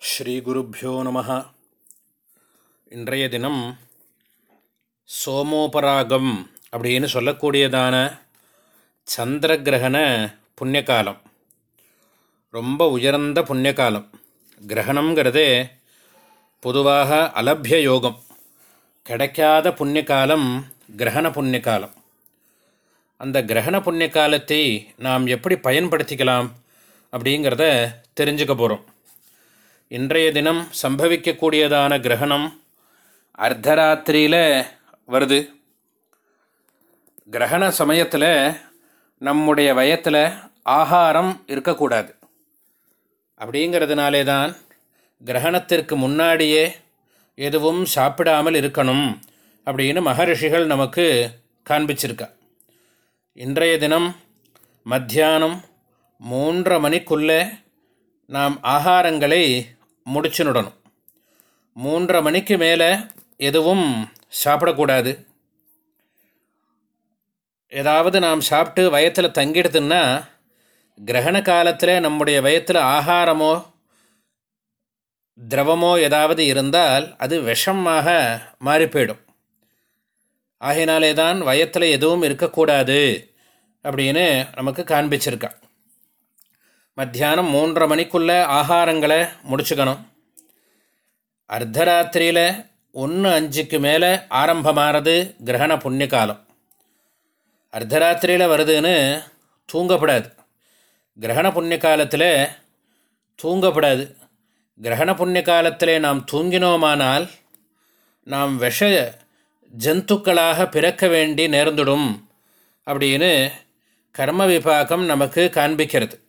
ஸ்ரீகுருப்போ நம. இன்றைய தினம் சோமோபராகம் அப்படின்னு சொல்லக்கூடியதான சந்திர கிரகண புண்ணியகாலம். ரொம்ப உயர்ந்த புண்ணியகாலம். கிரகணங்கிறதே பொதுவாக அலபிய யோகம். கிடைக்காத புண்ணியகாலம் கிரகண புண்ணியகாலம். அந்த கிரகண புண்ணிய காலத்தை நாம் எப்படி பயன்படுத்திக்கலாம் அப்படிங்கிறத தெரிஞ்சுக்க போகிறோம் இன்றைய தினம் சம்பவிக்கக்கூடியதான கிரகணம் அர்த்தராத்திரியில் வருது. கிரகண சமயத்தில் நம்முடைய வயத்தில் ஆகாரம் இருக்கக்கூடாது. அப்படிங்கிறதுனாலே தான் கிரகணத்திற்கு முன்னாடியே எதுவும் சாப்பிடாமல் இருக்கணும் அப்படின்னு மகரிஷிகள் நமக்கு காண்பிச்சிருக்கா. இன்றைய தினம் மத்தியானம் மூன்றரை மணிக்குள்ளே நாம் ஆகாரங்களை முடிச்சுனுடணும் மூன்றரை மணிக்கு மேலே எதுவும் சாப்பிடக்கூடாது. ஏதாவது நாம் சாப்பிட்டு வயத்தில் தங்கிடுதுன்னா கிரகண காலத்தில் நம்முடைய வயத்தில் ஆகாரமோ திரவமோ ஏதாவது இருந்தால் அது விஷமாக மாறி போயிடும் ஆகையினாலே தான் வயத்தில் எதுவும் இருக்கக்கூடாது அப்படின்னு நமக்கு காண்பிச்சிருக்கான். மத்தியானம் மூன்றரை மணிக்குள்ளே ஆகாரங்களை முடிச்சுக்கணும். அர்த்தராத்திரியில் ஒன்று அஞ்சுக்கு மேலே ஆரம்பமானது கிரகண புண்ணிய காலம் அர்த்தராத்திரியில் வருதுன்னு தூங்கப்படாது. கிரகண புண்ணிய காலத்தில் தூங்கப்படாது. கிரகண புண்ணிய காலத்தில் நாம் தூங்கினோமானால் நாம் விஷ ஜந்துக்களாக பிறக்க வேண்டி நேர்ந்துடும் அப்படின்னு கர்ம விபாகம் நமக்கு காண்பிக்கிறது.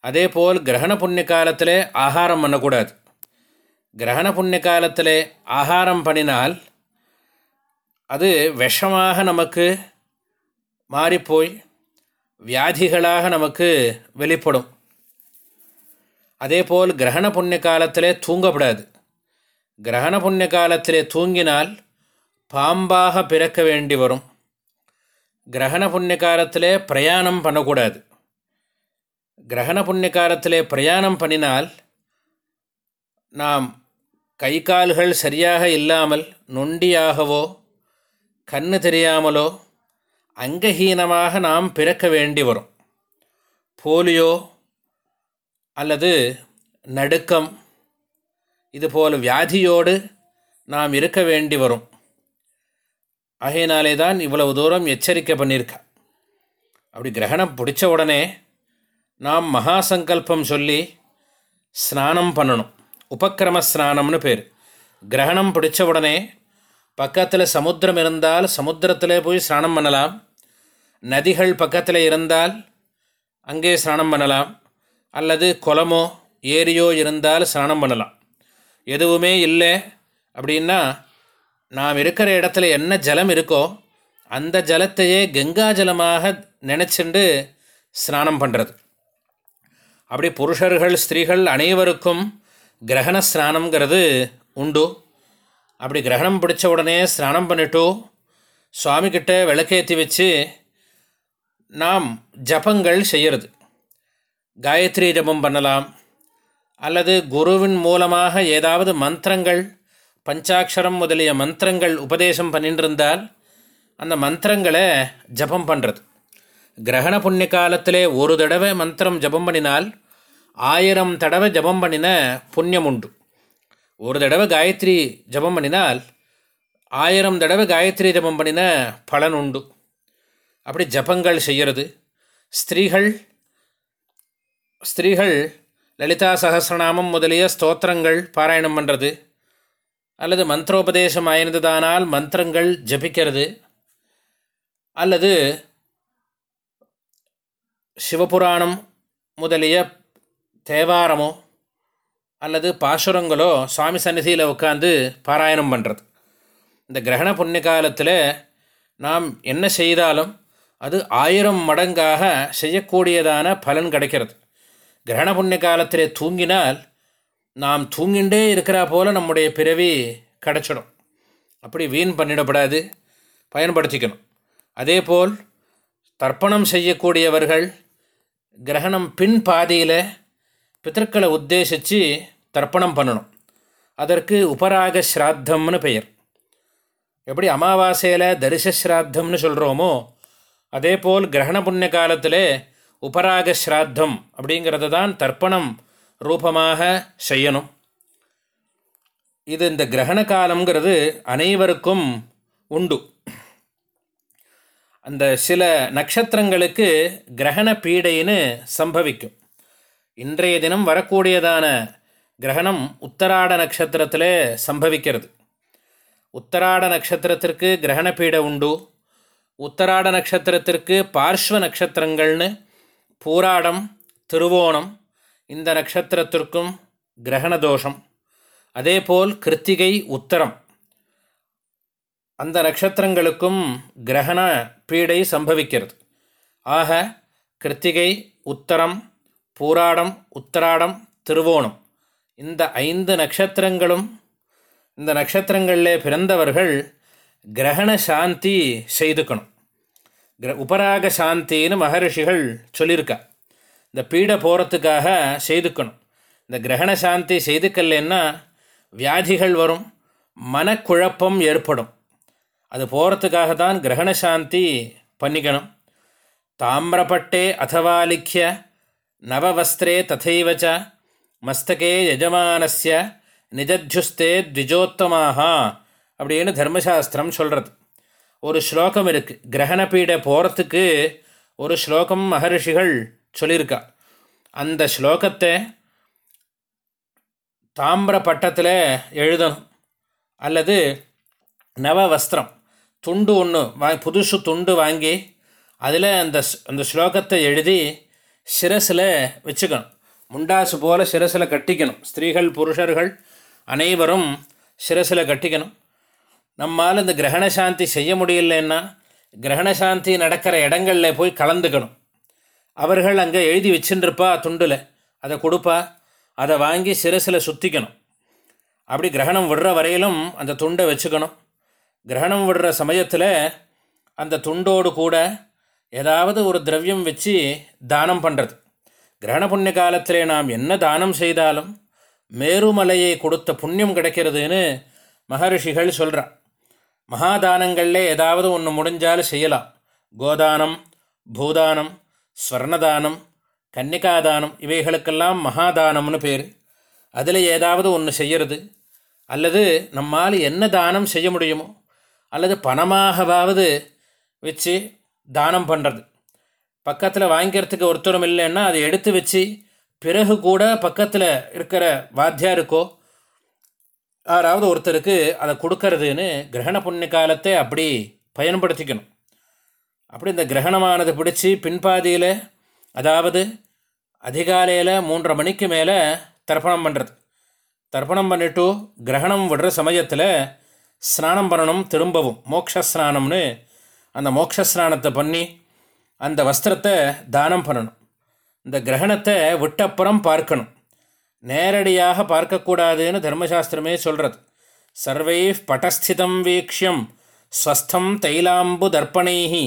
அதே போல் கிரகண புண்ணிய காலத்தில் ஆகாரம் பண்ணக்கூடாது. கிரகண புண்ணிய காலத்தில் ஆகாரம் பண்ணினால் அது விஷமாக நமக்கு மாறிப்போய் வியாதிகளாக நமக்கு வெளிப்படும். அதே போல் கிரகண புண்ணிய காலத்தில் தூங்கப்படாது. கிரகண புண்ணிய காலத்தில் தூங்கினால் பாம்பாக பிறக்க வேண்டி வரும். கிரகண புண்ணிய காலத்தில் பிரயாணம் பண்ணக்கூடாது. கிரகண புண்ணிய காலத்தில் பிரயாணம் பண்ணினால் நாம் கை கால்கள் சரியாக இல்லாமல் நொண்டியாகவோ கண்ணு தெரியாமலோ அங்கஹீனமாக நாம் பிறக்க வேண்டி வரும். போலியோ அல்லது நடுக்கம் இதுபோல் வியாதியோடு நாம் இருக்க வேண்டி வரும். ஆகையினாலே தான் இவ்வளவு தூரம் எச்சரிக்கை பண்ணியிருக்கா. அப்படி கிரகணம் பிடிச்ச உடனே நாம் மகா சங்கல்பம் சொல்லி ஸ்நானம் பண்ணணும். உபக்கிரம ஸ்நானம்னு பேர். கிரகணம் பிடிச்ச உடனே பக்கத்தில் சமுத்திரம் இருந்தால் சமுத்திரத்தில் போய் ஸ்நானம் பண்ணலாம். நதிகள் பக்கத்தில் இருந்தால் அங்கே ஸ்நானம் பண்ணலாம். அல்லது குளமோ ஏரியோ இருந்தால் ஸ்நானம் பண்ணலாம். எதுவுமே இல்லை அப்படின்னா நாம் இருக்கிற இடத்துல என்ன ஜலம் இருக்கோ அந்த ஜலத்தையே கங்கா ஜலமாக நினச்சிண்டு ஸ்நானம் பண்ணுறது அப்படி புருஷர்கள் ஸ்திரீகள் அனைவருக்கும் கிரகண ஸ்நானங்கிறது உண்டு. அப்படி கிரகணம் பிடிச்ச உடனே ஸ்நானம் பண்ணிட்டு சுவாமிக்கிட்ட விளக்கேற்றி வச்சு நாம் ஜபங்கள் செய்கிறது காயத்ரி ஜபம் பண்ணலாம். அல்லது குருவின் மூலமாக ஏதாவது மந்திரங்கள் பஞ்சாட்சரம் முதலிய மந்திரங்கள் உபதேசம் பண்ணிட்டு இருந்தால் அந்த மந்திரங்களை ஜபம் பண்ணுறது கிரகண புண்ணிய காலத்திலே ஒரு தடவை மந்திரம் ஜபம் பண்ணினால் ஆயிரம் தடவை ஜபம் பண்ணின புண்ணியம் உண்டு. ஒரு தடவை காயத்ரி ஜபம் பண்ணினால் ஆயிரம் தடவை காயத்ரி ஜபம் பண்ணின பலன் உண்டு. அப்படி ஜபங்கள் செய்கிறது ஸ்திரீகள் ஸ்திரீகள் லலிதா சகசிரநாமம் முதலிய ஸ்தோத்திரங்கள் பாராயணம் பண்ணுறது அல்லது மந்திரோபதேசம் ஆயிருந்ததானால் மந்திரங்கள் ஜபிக்கிறது. அல்லது சிவபுராணம் முதலிய தேவாரமோ அல்லது பாசுரங்களோ சுவாமி சந்நிதியில் உட்காந்து பாராயணம் பண்ணுறது இந்த கிரகண புண்ணிய காலத்தில் நாம் என்ன செய்தாலும் அது ஆயிரம் மடங்காக செய்யக்கூடியதான பலன் கிடைக்கிறது. கிரகண புண்ணிய காலத்தில் தூங்கினால் நாம் தூங்கிண்டே இருக்கிறா போல் நம்முடைய பிறவி கிடச்சிடும். அப்படி வீண் பண்ணிடப்படாது பயன்படுத்திக்கணும். அதே போல் தர்ப்பணம் செய்யக்கூடியவர்கள் கிரகணம் பின் பாதியில் பித்தர்களை உத்தேசித்து தர்ப்பணம் பண்ணணும். அதற்கு உபராக ஸ்ராத்தம்னு பெயர். எப்படி அமாவாசையில் தரிச ஸ்ராத்தம்னு சொல்கிறோமோ அதே போல் கிரகண புண்ணிய காலத்தில் உபராக ஸ்ராத்தம் அப்படிங்கிறத தான் தர்ப்பணம் ரூபமாக செய்யணும். இது இந்த கிரகண காலங்கிறது அனைவருக்கும் உண்டு. அந்த சில நட்சத்திரங்களுக்கு கிரகண பீடைன்னு சம்பவிக்கும். இன்றைய தினம் வரக்கூடியதான கிரகணம் உத்தராட நட்சத்திரத்தில் சம்பவிக்கிறது. உத்தராட நட்சத்திரத்திற்கு கிரகண பீடை உண்டு. உத்தராட நட்சத்திரத்திற்கு பார்ஸ்வ நட்சத்திரங்கள்னு பூராடம் திருவோணம் இந்த நட்சத்திரத்திற்கும் கிரகண தோஷம். அதேபோல் கிருத்திகை உத்தரம். அந்த நட்சத்திரங்களுக்கும் கிரகண பீடை சம்பவிக்கிறது. ஆக கிருத்திகை உத்தரம் பூராடம் உத்தராடம் திருவோணம் இந்த ஐந்து நட்சத்திரங்களும் இந்த நட்சத்திரங்களில் பிறந்தவர்கள் கிரகண சாந்தி செய்துக்கணும். கிர உபராக சாந்தின்னு மகரிஷிகள் சொல்லியிருக்கா. இந்த பீடை போகிறதுக்காக செய்துக்கணும். இந்த கிரகண சாந்தி செய்துக்கலன்னா வியாதிகள் வரும் மனக்குழப்பம் ஏற்படும். அது போகிறதுக்காக தான் கிரகண சாந்தி பண்ணிக்கணும் தாமிரப்பட்டே அதவாலிக்கிய நவவஸ்திரே ததைவச்ச மஸ்தகே யஜமானஸ்ய நிஜத்யுஸ்தே த்விஜோத்தமாக அப்படின்னு தர்மசாஸ்திரம் சொல்கிறது ஒரு ஸ்லோகம் இருக்குது கிரகணபீட போகிறதுக்கு ஒரு ஸ்லோகம் மகரிஷிகள் சொல்லியிருக்கா. அந்த ஸ்லோகத்தை தாமிர பட்டத்தில் எழுதணும். அல்லது நவ வஸ்திரம் துண்டு ஒன்று வா புதுசு துண்டு வாங்கி அதில் அந்த அந்த ஸ்லோகத்தை எழுதி சிரசில் வச்சுக்கணும். முண்டாசு போல் சிரசில் கட்டிக்கணும். ஸ்திரீகள் புருஷர்கள் அனைவரும் சிரசில் கட்டிக்கணும். நம்மால் இந்த கிரகண சாந்தி செய்ய முடியலன்னா கிரகண சாந்தி நடக்கிற இடங்களில் போய் கலந்துக்கணும். அவர்கள் அங்கே எழுதி வச்சுருப்பா துண்டில். அதை கொடுப்பா. அதை வாங்கி சிரசில் சுற்றிக்கணும் அப்படி கிரகணம் விடுற வரையிலும் அந்த துண்டை வச்சுக்கணும். கிரகணம் விடுற சமயத்தில் அந்த துண்டோடு கூட ஏதாவது ஒரு திரவியம் வச்சு தானம் பண்ணுறது கிரகண புண்ணிய காலத்திலே நாம் என்ன தானம் செய்தாலும் மேருமலையை கொடுத்த புண்ணியம் கிடைக்கிறதுன்னு மகரிஷிகள் சொல்கிறான் மகாதானங்களில் ஏதாவது ஒன்று முடிஞ்சாலும் செய்யலாம். கோதானம் பூதானம் ஸ்வர்ணதானம் கன்னிகாதானம் இவைகளுக்கெல்லாம் மகாதானம்னு பேர். அதில் ஏதாவது ஒன்று செய்கிறது அல்லது நம்மால் என்ன தானம் செய்ய முடியுமோ அல்லது பணமாகவாவது வச்சு தானம் பண்ணுறது பக்கத்தில் வாங்கிக்கிறதுக்கு ஒருத்தரும் இல்லைன்னா அதை எடுத்து வச்சு பிறகு கூட பக்கத்தில் இருக்கிற வாத்தியாருக்கோ யாராவது ஒருத்தருக்கு அதை கொடுக்கறதுன்னு கிரகண புண்ணிய காலத்தை அப்படி பயன்படுத்திக்கணும். அப்படி இந்த கிரகணமானது பிடிச்சி பின்பாதியில் அதாவது அதிகாலையில் மூன்றரை மணிக்கு மேலே தர்ப்பணம் பண்ணுறது தர்ப்பணம் பண்ணிவிட்டு கிரகணம் விடுற சமயத்தில் ஸ்நானம் பண்ணணும் திரும்பவும். மோக்ஷஸ்நானம்னு அந்த மோக்ஷஸ்நானத்தை பண்ணி அந்த வஸ்திரத்தை தானம் பண்ணணும். இந்த கிரகணத்தை விட்டப்புறம் பார்க்கணும். நேரடியாக பார்க்கக்கூடாதுன்னு தர்மசாஸ்திரமே சொல்கிறது சர்வை பட்டஸ்திதம் வீக்ஷியம் ஸ்வஸ்தம் தைலாம்பு தர்ப்பணைஹி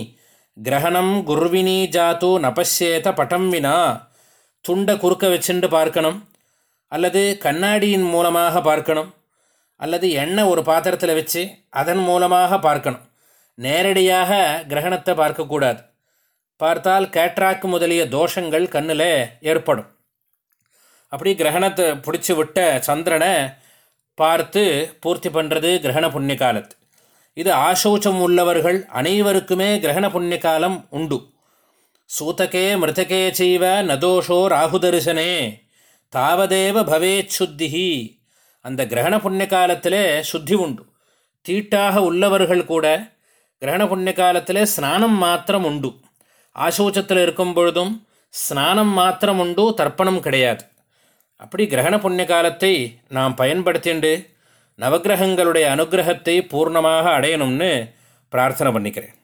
கிரகணம் குர்வினி ஜாத்து நபசேத பட்டம் வினா துண்டை குறுக்க வச்சுண்டு பார்க்கணும் அல்லது கண்ணாடியின் மூலமாக பார்க்கணும். அல்லது எண்ணெய் ஒரு பாத்திரத்தில் வச்சு அதன் மூலமாக பார்க்கணும். நேரடியாக கிரகணத்தை பார்க்கக்கூடாது. பார்த்தால் கேட்ராக் முதலிய தோஷங்கள் கண்ணில் ஏற்படும். அப்படி கிரகணத்தை பிடிச்சி விட்ட சந்திரனை பார்த்து பூர்த்தி பண்ணுறது கிரகண புண்ணிய காலத்து. இது ஆசௌச்சம் உள்ளவர்கள் அனைவருக்குமே கிரகண புண்ணிய காலம் உண்டு. சூதகே மிருதகே செய்வ நதோஷோ ராகுதரிசனே. தாவதேவ பவேச்சுத்திஹி அந்த கிரகண புண்ணிய காலத்தில் சுத்தி உண்டு. தீட்டாக உள்ளவர்கள் கூட கிரகண புண்ணிய காலத்தில் ஸ்நானம் மாத்திரம் உண்டு. ஆசோச்சத்தில் இருக்கும் பொழுதும் ஸ்நானம் மாத்திரம் உண்டு தர்ப்பணம் கிடையாது. அப்படி கிரகண புண்ணிய காலத்தை நாம் பயன்படுத்திண்டு நவகிரகங்களுடைய அனுகிரகத்தை பூர்ணமாக அடையணும்னு பிரார்த்தனை பண்ணிக்கிறேன்.